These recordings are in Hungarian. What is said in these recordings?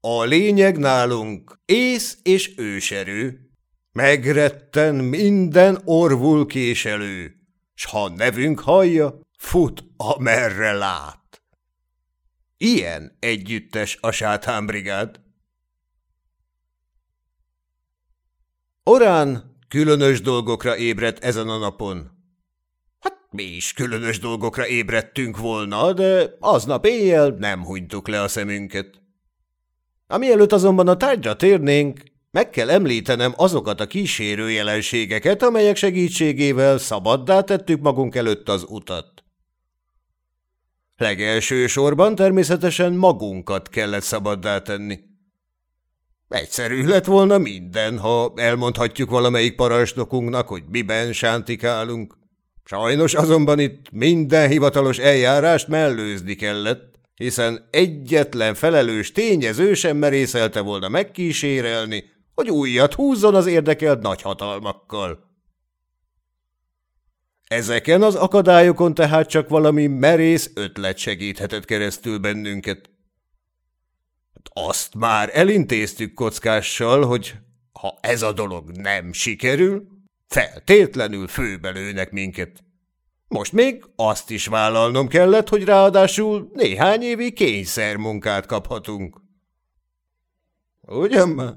A lényeg nálunk ész és őserő. Megretten minden orvul késelő, s ha nevünk hallja, fut, amerre lát. Ilyen együttes a sátánbrigád. Orán különös dolgokra ébredt ezen a napon. Hát mi is különös dolgokra ébredtünk volna, de aznap éjjel nem hunytuk le a szemünket. Amielőtt azonban a tárgyra térnénk, meg kell említenem azokat a kísérő jelenségeket, amelyek segítségével szabaddá tettük magunk előtt az utat. Legelső sorban természetesen magunkat kellett szabaddá tenni. Egyszerű lett volna minden, ha elmondhatjuk valamelyik parancsnokunknak, hogy miben sántikálunk. Sajnos azonban itt minden hivatalos eljárást mellőzni kellett, hiszen egyetlen felelős tényező sem merészelte volna megkísérelni, hogy újat húzzon az érdekelt nagyhatalmakkal. Ezeken az akadályokon tehát csak valami merész ötlet segíthetett keresztül bennünket. Azt már elintéztük kockással, hogy ha ez a dolog nem sikerül, feltétlenül főbelőnek minket. Most még azt is vállalnom kellett, hogy ráadásul néhány évi kényszermunkát kaphatunk. Ugyan már?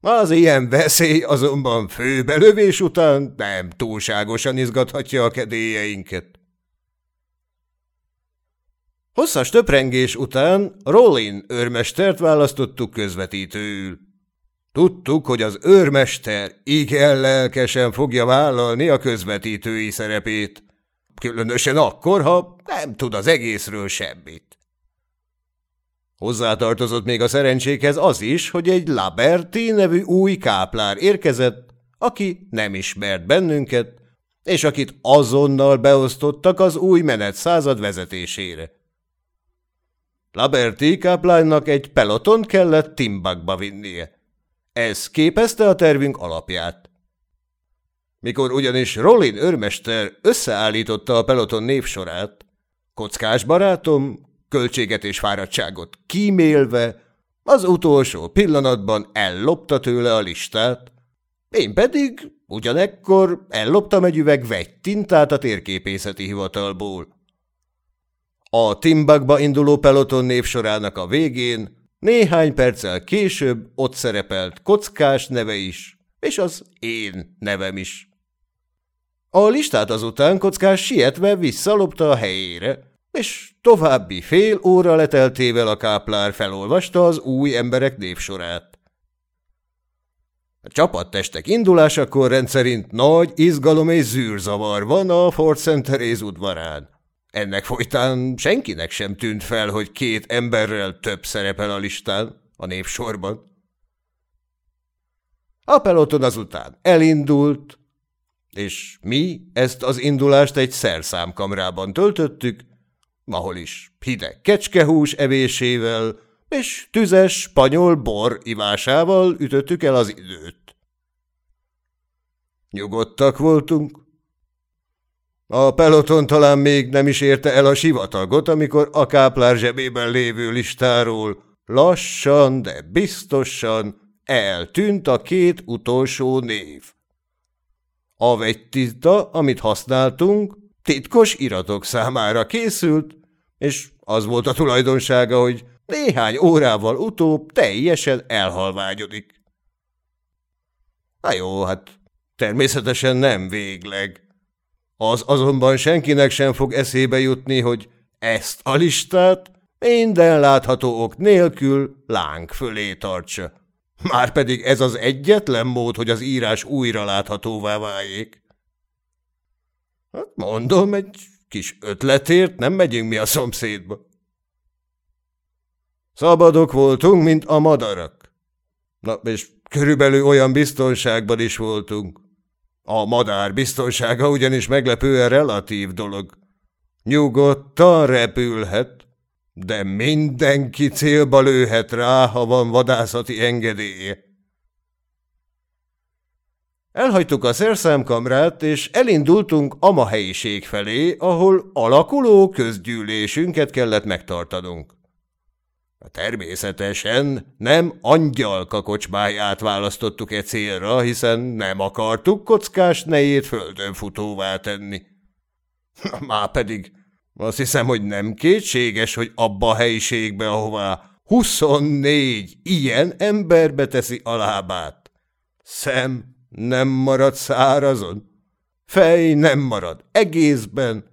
Az ilyen veszély azonban főbelövés után nem túlságosan izgathatja a kedélyeinket. Hosszas töprengés után Rollin őrmestert választottuk közvetítőül. Tudtuk, hogy az őrmester igen lelkesen fogja vállalni a közvetítői szerepét, különösen akkor, ha nem tud az egészről semmit. Hozzátartozott még a szerencsékhez az is, hogy egy Laberti nevű új káplár érkezett, aki nem ismert bennünket, és akit azonnal beosztottak az új menet század vezetésére. Laberti káplánynak egy peloton kellett Timbakba vinnie. Ez képezte a tervünk alapját. Mikor ugyanis Rollin őrmester összeállította a peloton névsorát, kockás barátom, költséget és fáradtságot kímélve, az utolsó pillanatban ellopta tőle a listát, én pedig ugyanekkor elloptam egy üveg vegytintát a térképészeti hivatalból. A Timbakba induló peloton névsorának a végén néhány perccel később ott szerepelt kockás neve is, és az én nevem is. A listát azután kockás sietve visszalopta a helyére, és további fél óra leteltével a káplár felolvasta az új emberek névsorát. A csapattestek indulásakor rendszerint nagy izgalom és zűrzavar van a Fort St. Therese udvarán. Ennek folytán senkinek sem tűnt fel, hogy két emberrel több szerepel a listán, a névsorban. A peloton azután elindult, és mi ezt az indulást egy szerszámkamrában töltöttük, ahol is hideg kecskehús evésével és tüzes spanyol bor ivásával ütöttük el az időt. Nyugodtak voltunk. A peloton talán még nem is érte el a sivatagot, amikor a káplár zsebében lévő listáról lassan, de biztosan eltűnt a két utolsó név. A vegytiszta, amit használtunk, titkos iratok számára készült, és az volt a tulajdonsága, hogy néhány órával utóbb teljesen elhalványodik. Na jó, hát természetesen nem végleg. Az azonban senkinek sem fog eszébe jutni, hogy ezt a listát minden látható ok nélkül láng fölé tartsa. Márpedig ez az egyetlen mód, hogy az írás újra láthatóvá váljék. Hát mondom, egy Kis ötletért nem megyünk mi a szomszédba. Szabadok voltunk, mint a madarak. Na, és körülbelül olyan biztonságban is voltunk. A madár biztonsága ugyanis meglepően relatív dolog. Nyugodtan repülhet, de mindenki célba lőhet rá, ha van vadászati engedélye. Elhagytuk a szerszámkamrát, és elindultunk Ama helyiség felé, ahol alakuló közgyűlésünket kellett megtartanunk. Természetesen nem angyalka kocsmáját választottuk e célra, hiszen nem akartuk kockás nejét földön futóvá tenni. Már pedig azt hiszem, hogy nem kétséges, hogy abba a helyiségbe, ahová 24 ilyen emberbe teszi a lábát. Szem nem marad szárazon, fej nem marad egészben,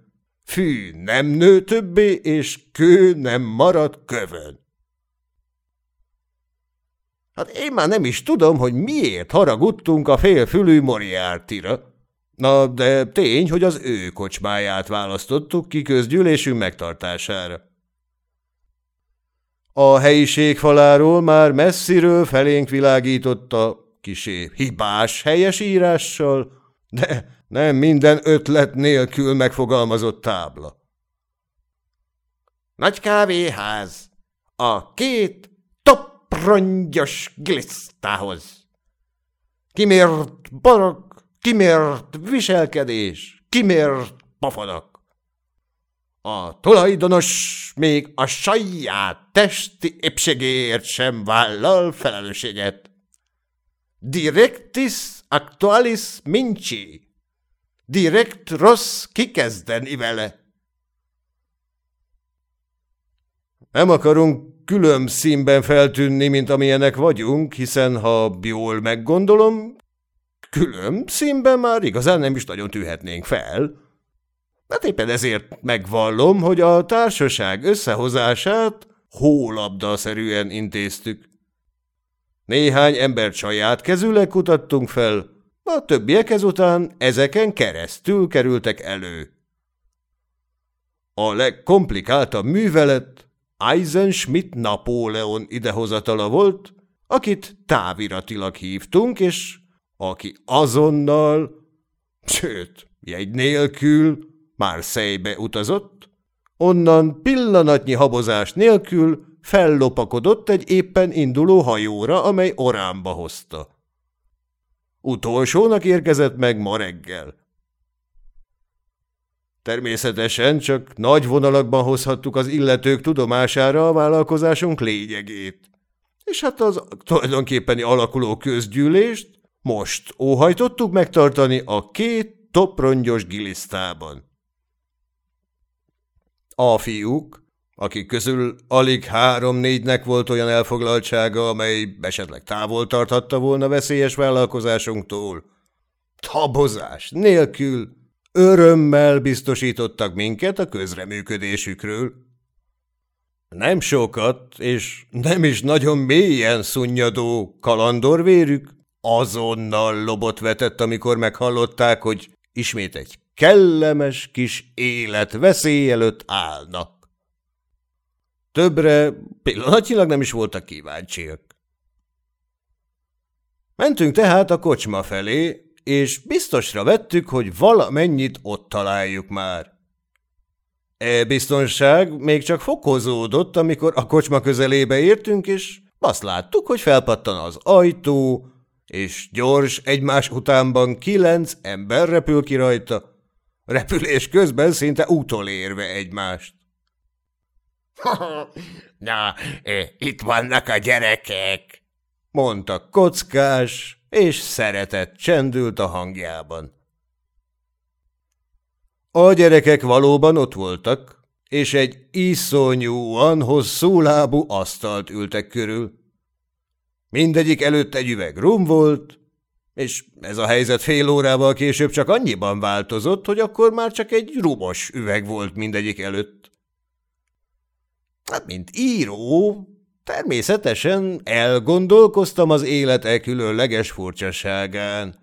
fű nem nő többé, és kő nem marad kövön. Hát én már nem is tudom, hogy miért haragudtunk a félfülű Moriartyra. Na, de tény, hogy az ő kocsmáját választottuk ki közgyűlésünk megtartására. A helyiség faláról már messziről felénk világította, kisé hibás helyes írással, de nem minden ötlet nélkül megfogalmazott tábla. Nagy kávéház. A két toprongyos glisztához. Kimért barok, kimért viselkedés, kimért pafadak. A tulajdonos még a saját testi épségéért sem vállal felelősséget. Directis actualis minci. Direkt rossz kikezdeni vele. Nem akarunk külön színben feltűnni, mint amilyenek vagyunk, hiszen ha jól meggondolom, külön színben már igazán nem is nagyon tűhetnénk fel. Hát éppen ezért megvallom, hogy a társaság összehozását hólabda-szerűen intéztük. Néhány embert saját kezűleg kutattunk fel, a többiek ezután ezeken keresztül kerültek elő. A legkomplikáltabb művelet Eisenschmidt Napóleon idehozatala volt, akit táviratilag hívtunk, és aki azonnal, sőt, jegy nélkül Marseille-be utazott, onnan pillanatnyi habozás nélkül fellopakodott egy éppen induló hajóra, amely Oránba hozta. Utolsónak érkezett meg ma reggel. Természetesen csak nagy vonalakban hozhattuk az illetők tudomására a vállalkozásunk lényegét. És hát az tulajdonképpeni alakuló közgyűlést most óhajtottuk megtartani a két toprongyos gilisztában. A fiúk, akik közül alig három-négynek volt olyan elfoglaltsága, amely esetleg távol tarthatta volna veszélyes vállalkozásunktól. Tabozás nélkül örömmel biztosítottak minket a közreműködésükről. Nem sokat, és nem is nagyon mélyen szunnyadó kalandorvérük azonnal lobot vetett, amikor meghallották, hogy ismét egy kellemes kis élet veszély előtt állnak. Többre pillanatnyilag nem is voltak kíváncsiak. Mentünk tehát a kocsma felé, és biztosra vettük, hogy valamennyit ott találjuk már. E biztonság még csak fokozódott, amikor a kocsma közelébe értünk, és azt láttuk, hogy felpattan az ajtó, és gyors egymás utánban kilenc ember repül ki rajta, repülés közben szinte utolérve egymást. Na, itt vannak a gyerekek, mondta kockás, és szeretett csendült a hangjában. A gyerekek valóban ott voltak, és egy iszonyúan hosszú lábú asztalt ültek körül. Mindegyik előtt egy üveg rum volt, és ez a helyzet fél órával később csak annyiban változott, hogy akkor már csak egy rumos üveg volt mindegyik előtt. Hát, mint író, természetesen elgondolkoztam az élet e különleges furcsaságán,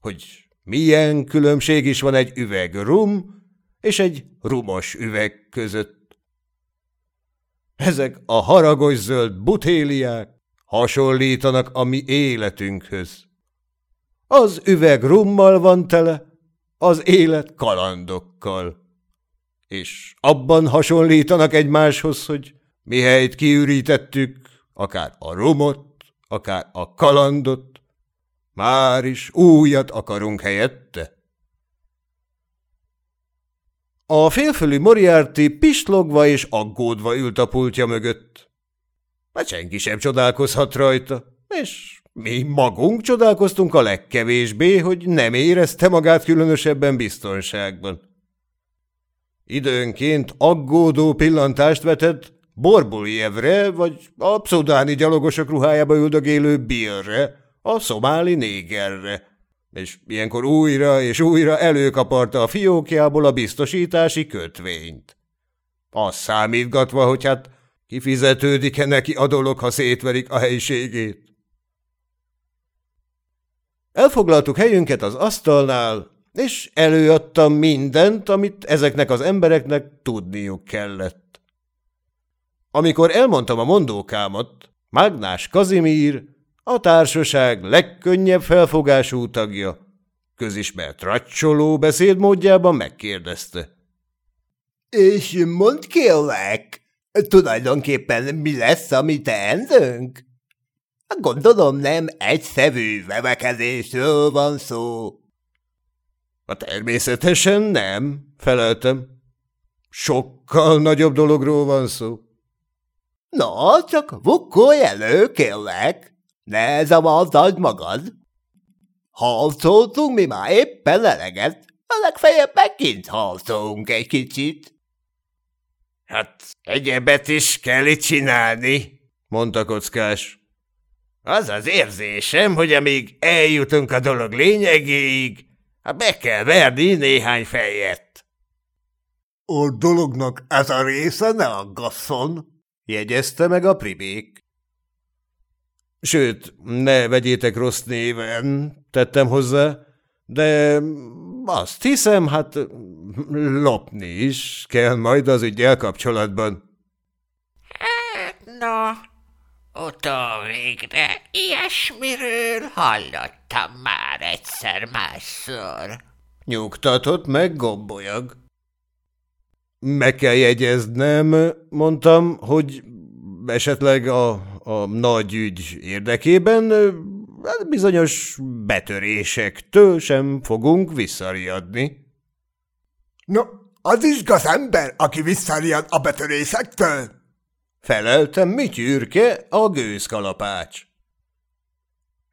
hogy milyen különbség is van egy üveg rum és egy rumos üveg között. Ezek a haragos zöld butéliák hasonlítanak a mi életünkhöz. Az üveg rummal van tele, az élet kalandokkal és abban hasonlítanak egymáshoz, hogy mihelyt kiürítettük, akár a romot, akár a kalandot, már is újat akarunk helyette. A félfölű Moriarty pislogva és aggódva ült a pultja mögött. Hát senki sem csodálkozhat rajta, és mi magunk csodálkoztunk a legkevésbé, hogy nem érezte magát különösebben biztonságban. Időnként aggódó pillantást vetett Borbuljevre, vagy a pszudáni gyalogosok ruhájába üldögélő Billre, a szomáli négerre, és ilyenkor újra és újra előkaparta a fiókjából a biztosítási kötvényt. Azt számítgatva, hogy hát kifizetődik-e neki a dolog, ha szétverik a helyiségét. Elfoglaltuk helyünket az asztalnál, és előadtam mindent, amit ezeknek az embereknek tudniuk kellett. Amikor elmondtam a mondókámat, Mágnás Kazimír, a társaság legkönnyebb felfogású tagja, közismert racsoló beszédmódjában megkérdezte. – És mondd kérlek, tulajdonképpen mi lesz a mi teendőnk? Gondolom nem egyszerű vevekezésről van szó. A természetesen nem, feleltem. Sokkal nagyobb dologról van szó. Na, csak vukkolj elő, kérlek. Ne zavardad magad. Harcoltunk mi már éppen eleget, a legfeljebb megint harcolunk egy kicsit. Hát egyebet is kell itt csinálni, mondta kockás. Az az érzésem, hogy amíg eljutunk a dolog lényegéig, hát be kell verni néhány fejet. A dolognak ez a része ne aggasszon, jegyezte meg a pribék. Sőt, ne vegyétek rossz néven, tettem hozzá, de azt hiszem, hát lopni is kell majd az ügyel kapcsolatban. Hát, na, Utol végre ilyesmiről hallottam már egyszer másszor. Nyugtatott meg gombolyag. Meg kell jegyeznem, mondtam, hogy esetleg a, a nagy ügy érdekében hát bizonyos betörésektől sem fogunk visszariadni. No, az is ember, aki visszariad a betörésektől? Feleltem Mityürke, a gőzkalapács.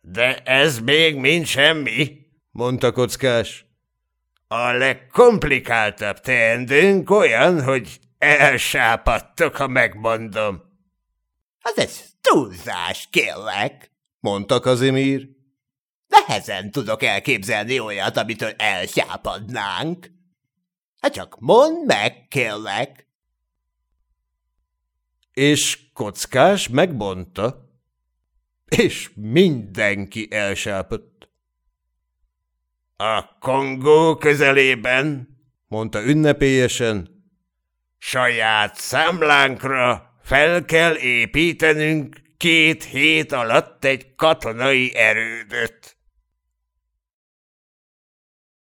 De ez még mind semmi, mondta kockás. A legkomplikáltabb teendőnk olyan, hogy elsápadtok, ha megmondom. Az ez túlzás, kérlek, mondta Kazimír. Nehezen tudok elképzelni olyat, amitől elsápadnánk. Hát csak mondd meg, kérlek és kockás megbonta, és mindenki elsápott. A Kongó közelében, mondta ünnepélyesen, saját számlánkra fel kell építenünk két hét alatt egy katonai erődöt.